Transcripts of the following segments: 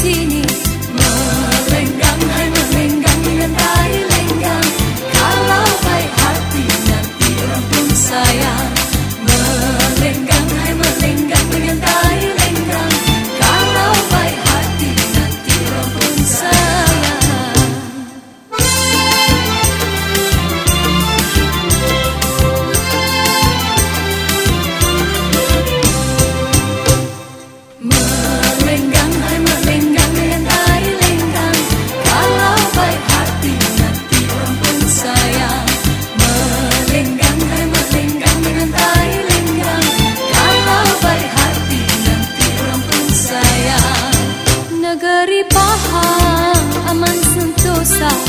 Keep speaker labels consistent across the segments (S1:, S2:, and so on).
S1: sini. Melenggang, hai melenggang dengan tari lenggang. Kalau baik hati nanti orang pun sayang. pensar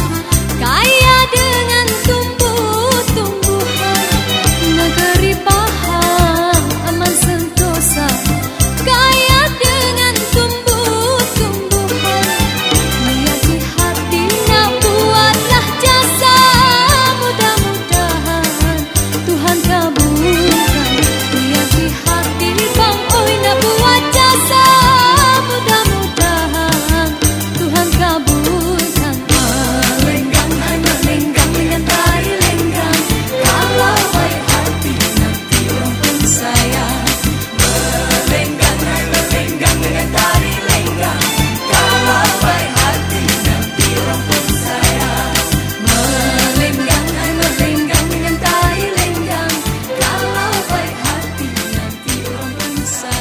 S1: inside.